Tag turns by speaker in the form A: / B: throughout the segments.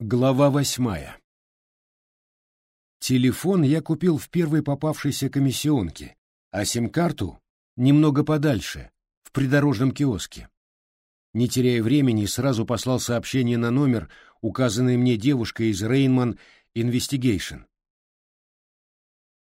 A: Глава восьмая Телефон я купил в первой попавшейся комиссионке, а сим-карту немного подальше, в придорожном киоске. Не теряя времени, сразу послал сообщение на номер, указанный мне девушкой из Rainman Investigation.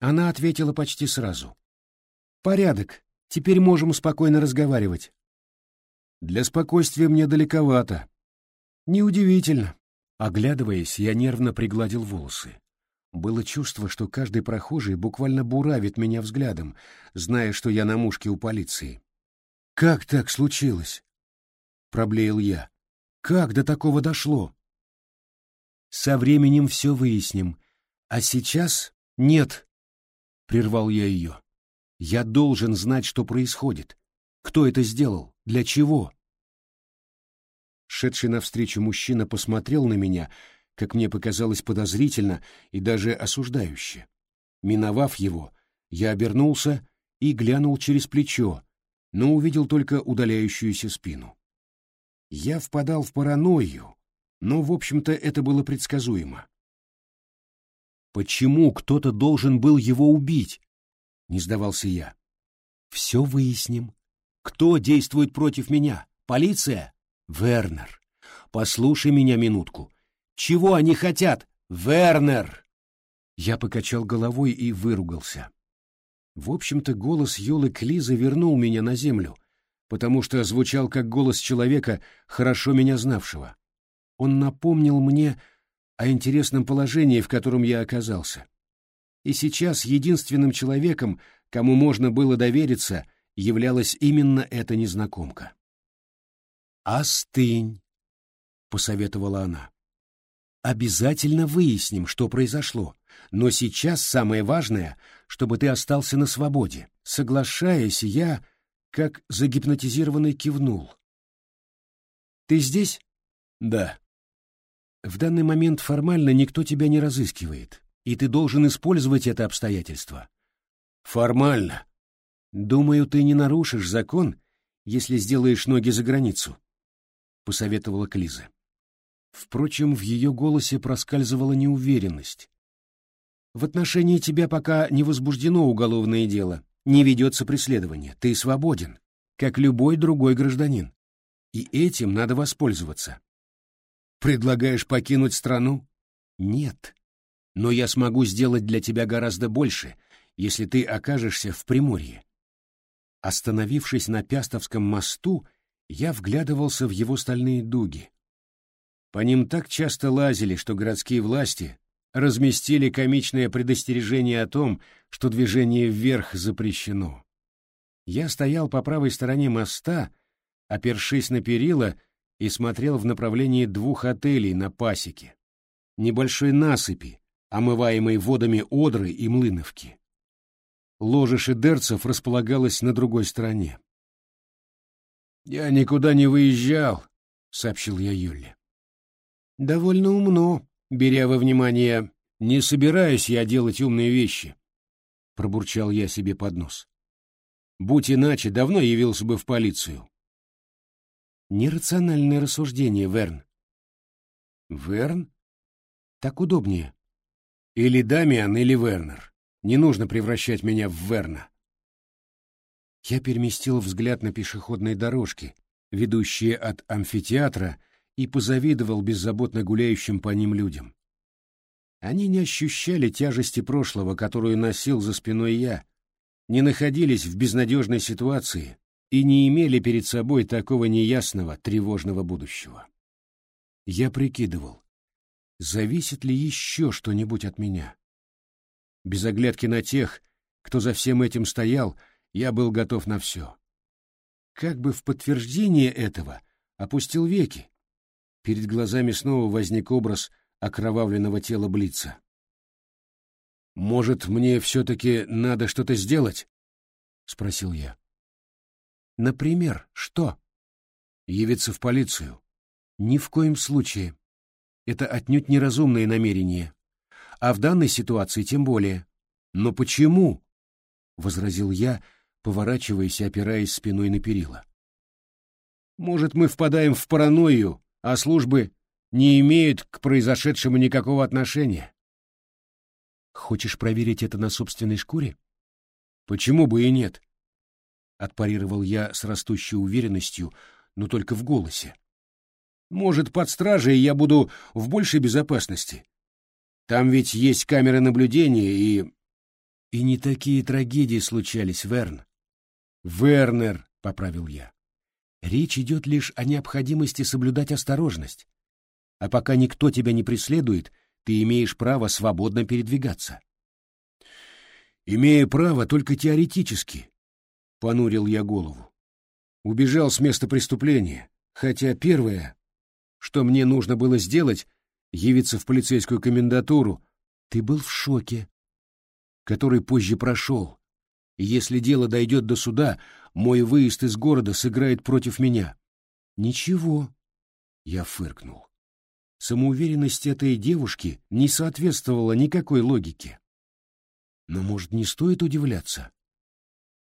A: Она ответила почти сразу. «Порядок. Теперь можем спокойно разговаривать». «Для спокойствия мне далековато». «Неудивительно». Оглядываясь, я нервно пригладил волосы. Было чувство, что каждый прохожий буквально буравит меня взглядом, зная, что я на мушке у полиции. «Как так случилось?» — проблеял я. «Как до такого дошло?» «Со временем все выясним. А сейчас нет», — прервал я ее. «Я должен знать, что происходит. Кто это сделал? Для чего?» Шедший навстречу мужчина посмотрел на меня, как мне показалось подозрительно и даже осуждающе. Миновав его, я обернулся и глянул через плечо, но увидел только удаляющуюся спину. Я впадал в паранойю, но, в общем-то, это было предсказуемо. «Почему кто-то должен был его убить?» — не сдавался я. «Все выясним. Кто действует против меня? Полиция?» Вернер, послушай меня минутку. Чего они хотят? Вернер! Я покачал головой и выругался. В общем-то, голос Юлы Клизы вернул меня на землю, потому что звучал как голос человека, хорошо меня знавшего. Он напомнил мне о интересном положении, в котором я оказался. И сейчас единственным человеком, кому можно было довериться, являлась именно эта незнакомка. «Остынь», — посоветовала она. «Обязательно выясним, что произошло, но сейчас самое важное, чтобы ты остался на свободе». Соглашаясь, я, как загипнотизированный, кивнул. «Ты здесь?» «Да». «В данный момент формально никто тебя не разыскивает, и ты должен использовать это обстоятельство». «Формально?» «Думаю, ты не нарушишь закон, если сделаешь ноги за границу» посоветовала Клиза. Впрочем, в ее голосе проскальзывала неуверенность. «В отношении тебя пока не возбуждено уголовное дело, не ведется преследование, ты свободен, как любой другой гражданин. И этим надо воспользоваться». «Предлагаешь покинуть страну?» «Нет. Но я смогу сделать для тебя гораздо больше, если ты окажешься в Приморье». Остановившись на Пястовском мосту, я вглядывался в его стальные дуги. По ним так часто лазили, что городские власти разместили комичное предостережение о том, что движение вверх запрещено. Я стоял по правой стороне моста, опершись на перила, и смотрел в направлении двух отелей на пасеке, небольшой насыпи, омываемой водами Одры и Млыновки. Ложе шедерцев располагалось на другой стороне. «Я никуда не выезжал», — сообщил я Юле. «Довольно умно, беря во внимание, не собираюсь я делать умные вещи», — пробурчал я себе под нос. «Будь иначе, давно явился бы в полицию». «Нерациональное рассуждение, Верн». «Верн? Так удобнее». «Или Дамиан, или Вернер. Не нужно превращать меня в Верна». Я переместил взгляд на пешеходные дорожки, ведущие от амфитеатра, и позавидовал беззаботно гуляющим по ним людям. Они не ощущали тяжести прошлого, которую носил за спиной я, не находились в безнадежной ситуации и не имели перед собой такого неясного, тревожного будущего. Я прикидывал, зависит ли еще что-нибудь от меня. Без оглядки на тех, кто за всем этим стоял, я был готов на все. Как бы в подтверждение этого опустил веки. Перед глазами снова возник образ окровавленного тела Блица. «Может, мне все-таки надо что-то сделать?» — спросил я. «Например, что?» «Явиться в полицию». «Ни в коем случае. Это отнюдь неразумное намерение. А в данной ситуации тем более». «Но почему?» — возразил я, — поворачиваясь и опираясь спиной на перила. «Может, мы впадаем в паранойю, а службы не имеют к произошедшему никакого отношения.
B: Хочешь проверить это на собственной шкуре?
A: Почему бы и нет? Отпарировал я с растущей уверенностью, но только в голосе. Может, под стражей я буду в большей безопасности. Там ведь есть камеры наблюдения и...
B: И не такие трагедии случались, Верн.
A: Вернер, — поправил я.
B: Речь идет лишь о необходимости соблюдать осторожность. А пока никто тебя не преследует, ты имеешь право свободно передвигаться.
A: Имею право только теоретически, — понурил я голову. Убежал с места преступления, хотя первое, что мне нужно было сделать, явиться в полицейскую комендатуру.
B: Ты был в шоке,
A: который позже прошел. Если дело дойдет до суда, мой выезд из города сыграет против меня.
B: Ничего, я фыркнул. Самоуверенность этой девушки не соответствовала никакой логике. Но, может, не стоит удивляться?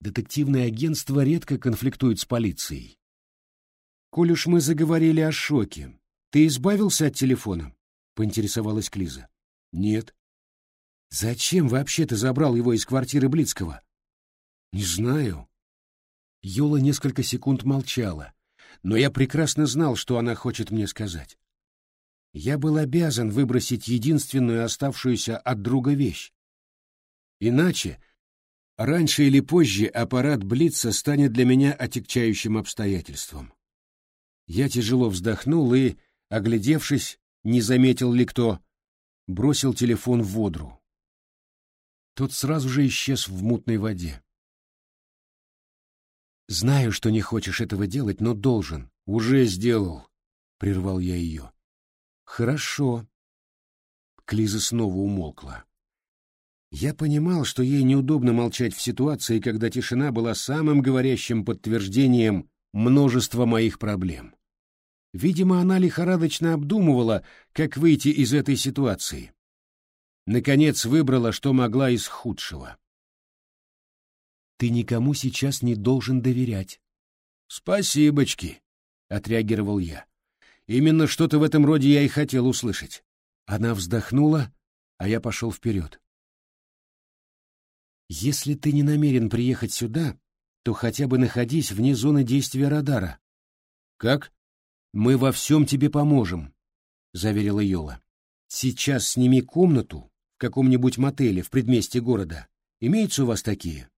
B: Детективное агентство редко конфликтует с полицией. «Коль уж мы заговорили о шоке, ты избавился от телефона?» — поинтересовалась Клиза.
A: «Нет».
B: «Зачем вообще ты забрал его из квартиры Блицкого?»
A: «Не знаю».
B: Юла несколько секунд молчала, но я прекрасно знал, что она хочет мне сказать. Я был обязан выбросить единственную оставшуюся от друга вещь. Иначе Раньше или позже аппарат Блица станет для меня отягчающим обстоятельством. Я тяжело вздохнул и, оглядевшись, не заметил ли кто, бросил телефон в водру. Тот сразу же исчез в мутной воде. «Знаю, что не хочешь этого делать, но должен.
A: Уже сделал», —
B: прервал я ее. «Хорошо». Клиза снова умолкла. Я понимал, что ей неудобно молчать в ситуации, когда тишина была самым говорящим подтверждением множества моих проблем. Видимо, она лихорадочно обдумывала, как выйти из этой ситуации. Наконец выбрала, что могла из худшего. «Ты никому сейчас не должен доверять».
A: «Спасибочки», — отреагировал я. «Именно что-то в этом роде я и хотел услышать».
B: Она вздохнула, а я пошел вперед. Если ты не намерен приехать сюда, то хотя бы находись вне зоны действия радара.
A: Как?
B: Мы во всем тебе поможем, заверила Йола. Сейчас сними комнату в каком-нибудь мотеле в предместье города. Имеются у вас такие?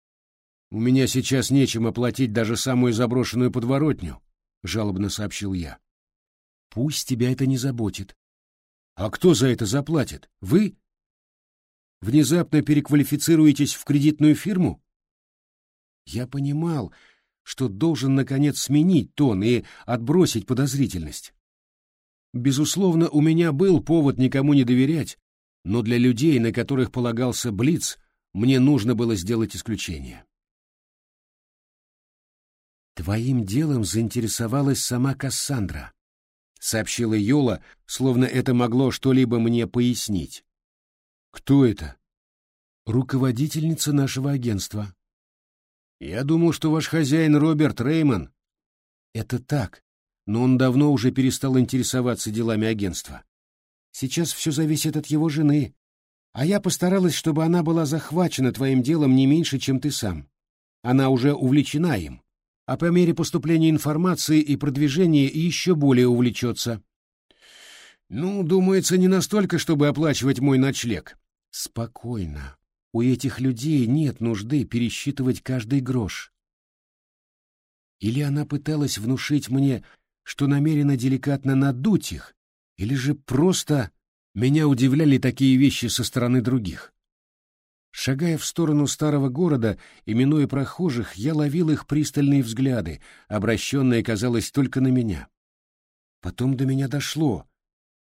A: У меня сейчас нечем оплатить даже самую заброшенную подворотню, жалобно сообщил я.
B: Пусть тебя это не заботит.
A: А кто за это заплатит? Вы
B: Внезапно переквалифицируетесь в кредитную фирму? Я понимал, что должен, наконец, сменить тон и отбросить подозрительность. Безусловно, у меня был повод никому не доверять, но для людей, на которых полагался Блиц, мне нужно было сделать исключение. «Твоим делом заинтересовалась сама Кассандра», — сообщила Йола, словно это могло что-либо мне пояснить.
A: Кто это?
B: Руководительница нашего агентства.
A: Я думал, что ваш хозяин Роберт Реймон.
B: Это так, но он давно уже перестал интересоваться делами агентства. Сейчас все зависит от его жены, а я постаралась, чтобы она была захвачена твоим делом не меньше, чем ты сам. Она уже увлечена им, а по мере поступления информации и продвижения еще более увлечется.
A: Ну, думается, не настолько, чтобы оплачивать мой ночлег.
B: Спокойно. У этих людей нет нужды пересчитывать каждый грош. Или она пыталась внушить мне, что намерена деликатно надуть их, или же просто меня удивляли такие вещи со стороны других. Шагая в сторону старого города и минуя прохожих, я ловил их пристальные взгляды, обращенные, казалось, только на меня. Потом до меня дошло,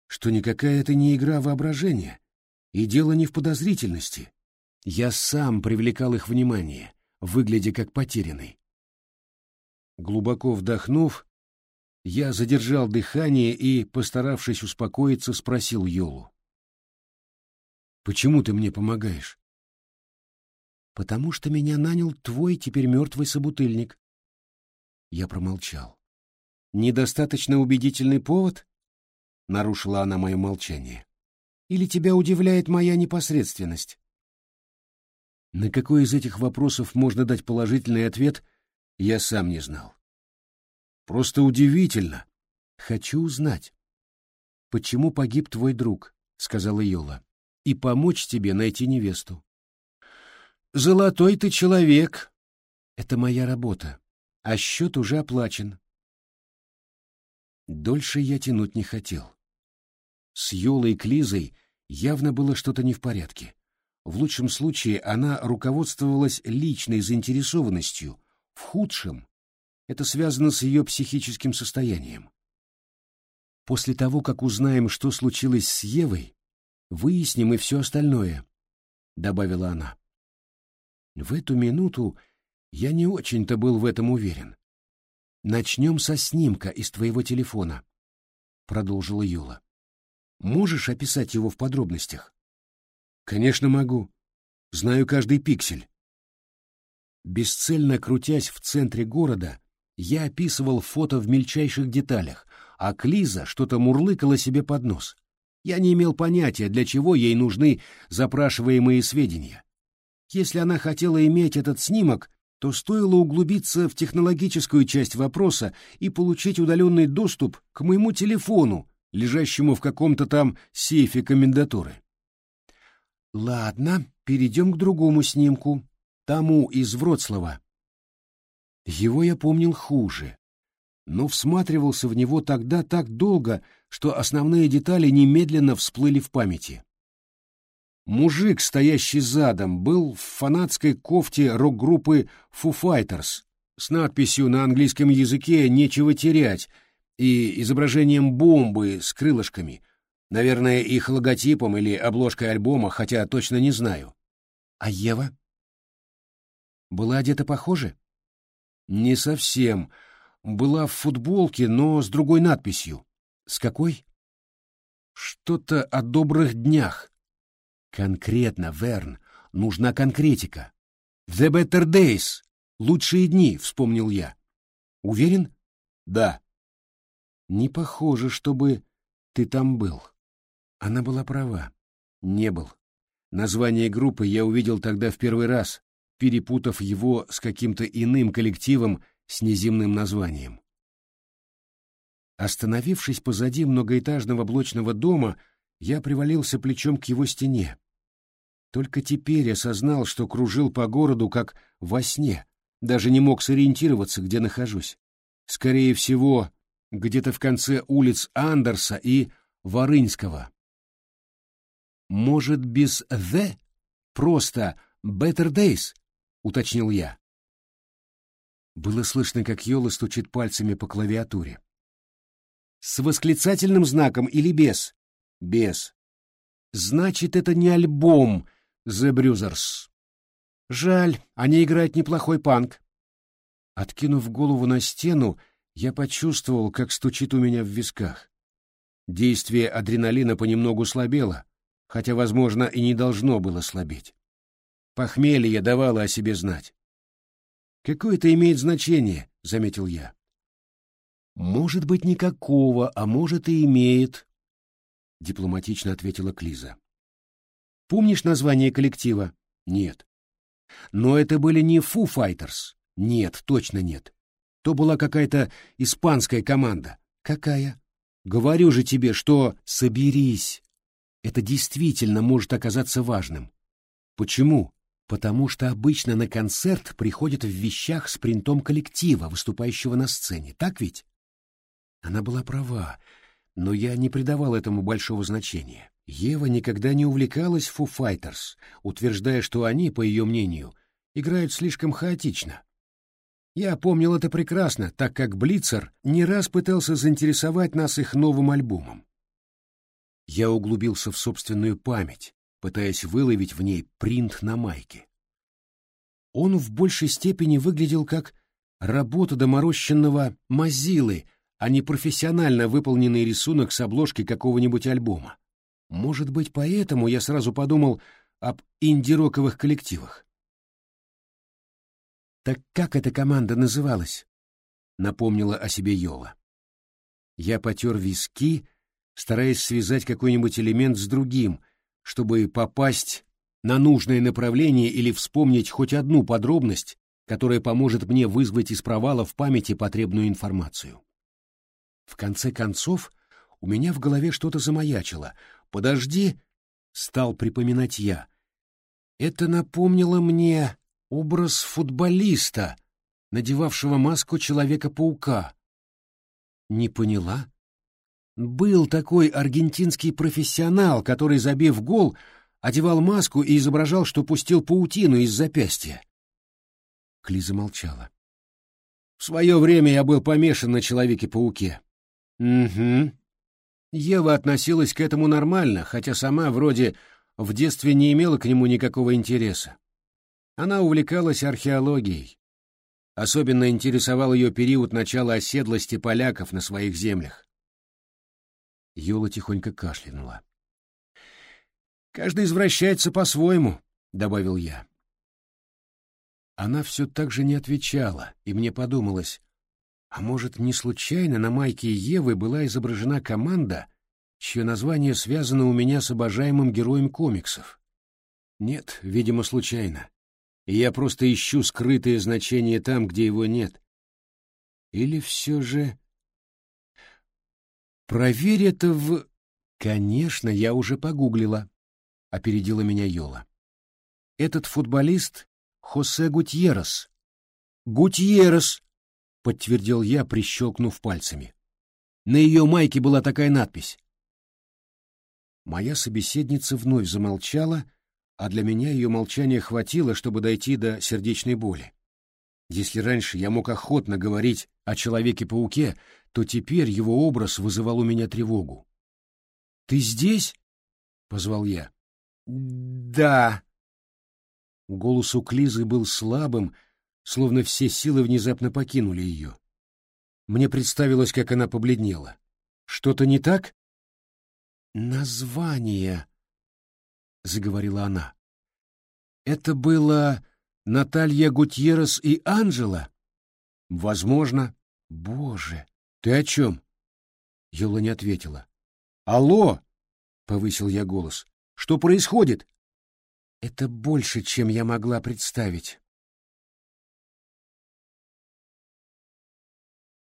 B: что никакая это не игра воображения, и дело не в подозрительности. Я сам привлекал их внимание, выглядя как потерянный. Глубоко вдохнув, я задержал дыхание и, постаравшись успокоиться, спросил Йолу. «Почему ты мне помогаешь?» «Потому что меня нанял твой теперь мертвый собутыльник». Я промолчал. «Недостаточно убедительный повод?»
A: — нарушила она мое молчание. «Или тебя удивляет моя непосредственность?» На какой из этих вопросов можно дать положительный ответ, я сам не знал. Просто удивительно. Хочу узнать, почему погиб твой друг, — сказала Йола, — и помочь тебе найти невесту. Золотой ты человек. Это моя работа, а счет уже оплачен. Дольше я тянуть не хотел. С Йолой Клизой явно было что-то не в порядке. В лучшем случае она руководствовалась личной заинтересованностью, в худшем это связано с ее психическим состоянием. После того, как узнаем, что случилось с Евой, выясним и все остальное, — добавила она. В эту минуту я не очень-то был в этом уверен. «Начнем со снимка из твоего телефона», — продолжила Юла. «Можешь описать его в подробностях?» Конечно, могу. Знаю каждый пиксель. Бесцельно крутясь в центре города, я описывал фото в мельчайших деталях, а Клиза что-то мурлыкала себе под нос. Я не имел понятия, для чего ей нужны запрашиваемые сведения. Если она хотела иметь этот снимок, то стоило углубиться в технологическую часть вопроса и получить удаленный доступ к моему телефону, лежащему в каком-то там сейфе комендатуры. Ладно, перейдем к другому снимку, тому из Вроцлава. Его я помнил хуже, но всматривался в него тогда так долго, что основные детали немедленно всплыли в памяти. Мужик, стоящий задом, был в фанатской кофте рок-группы Foo Fighters с надписью на английском языке «Нечего терять» и изображением бомбы с крылышками, Наверное, их логотипом или обложкой альбома, хотя точно не знаю. А Ева? Была одета похоже? Не совсем. Была в футболке, но с другой надписью. С какой? Что-то о добрых днях. Конкретно, Верн, нужна конкретика. The better days. Лучшие дни, вспомнил я. Уверен? Да. Не похоже, чтобы ты там был. Она была права. Не был. Название группы я увидел тогда в первый раз, перепутав его с каким-то иным коллективом с неземным названием. Остановившись позади многоэтажного блочного дома, я привалился плечом к его стене. Только теперь осознал, что кружил по городу как во сне, даже не мог сориентироваться, где нахожусь. Скорее всего, где-то в конце улиц Андерса и Ворынского. «Может, без «the»? Просто «better days», — уточнил я. Было слышно, как Йола стучит пальцами по клавиатуре. «С восклицательным знаком или без?» «Без». «Значит, это не альбом The Bruisers». «Жаль, они играют неплохой панк». Откинув голову на стену, я почувствовал, как стучит у меня в висках. Действие адреналина понемногу слабело, хотя, возможно, и не должно было слабеть. Похмелье давало о себе знать. «Какое это имеет значение?» — заметил я. «Может быть, никакого, а может и имеет», — дипломатично ответила Клиза. «Помнишь название коллектива?» «Нет». «Но это были не Foo Fighters?» «Нет, точно нет. То была какая-то испанская команда». «Какая?» «Говорю же тебе, что соберись», это действительно может оказаться важным. Почему? Потому что обычно на концерт приходят в вещах с принтом коллектива, выступающего на сцене, так ведь? Она была права, но я не придавал этому большого значения. Ева никогда не увлекалась Foo Fighters, утверждая, что они, по ее мнению, играют слишком хаотично. Я помнил это прекрасно, так как Блицер не раз пытался заинтересовать нас их новым альбомом. Я углубился в собственную память, пытаясь выловить в ней принт на майке. Он в большей степени выглядел как работа доморощенного мазилы, а не профессионально выполненный рисунок с обложки какого-нибудь альбома. Может быть, поэтому я сразу подумал об инди-роковых коллективах. «Так как эта команда называлась?» — напомнила о себе Йола. Я потер виски, стараясь связать какой-нибудь элемент с другим, чтобы попасть на нужное направление или вспомнить хоть одну подробность, которая поможет мне вызвать из провала в памяти потребную информацию. В конце концов, у меня в голове что-то замаячило. «Подожди!» — стал припоминать я. Это напомнило мне образ футболиста, надевавшего маску Человека-паука. Не поняла? Был такой аргентинский профессионал, который, забив гол, одевал маску и изображал, что пустил паутину из запястья. Клиза молчала. В свое время я был помешан на Человеке-пауке. Угу. Ева относилась к этому нормально, хотя сама вроде в детстве не имела к нему никакого интереса. Она увлекалась археологией. Особенно интересовал ее период начала оседлости поляков на своих землях. Юла тихонько кашлянула. «Каждый извращается по-своему», — добавил я. Она все так же не отвечала, и мне подумалось, а может, не случайно на майке Евы была изображена команда, чье название связано у меня с обожаемым героем комиксов? Нет, видимо, случайно. И я просто ищу скрытое значение там, где его нет. Или все же... Проверь это в... Конечно, я уже погуглила. Опередила меня Йола. Этот футболист — Хосе Гутьеррес. Гутьеррес! Подтвердил я, прищелкнув пальцами. На ее майке была такая надпись. Моя собеседница вновь замолчала, а для меня ее молчания хватило, чтобы дойти до сердечной боли. Если раньше я мог охотно говорить о Человеке-пауке, то теперь его образ вызывал у меня тревогу. «Ты здесь?» — позвал я. «Да». Голос у Клизы был слабым, словно все силы внезапно покинули ее. Мне представилось, как она побледнела. «Что-то не так?» «Название», — заговорила она. «Это было Наталья Гутьеррес и Анжела?» «Возможно». «Боже, ты о чем?» Юла не ответила. «Алло!» — повысил я голос. «Что происходит?» «Это больше, чем я могла представить»,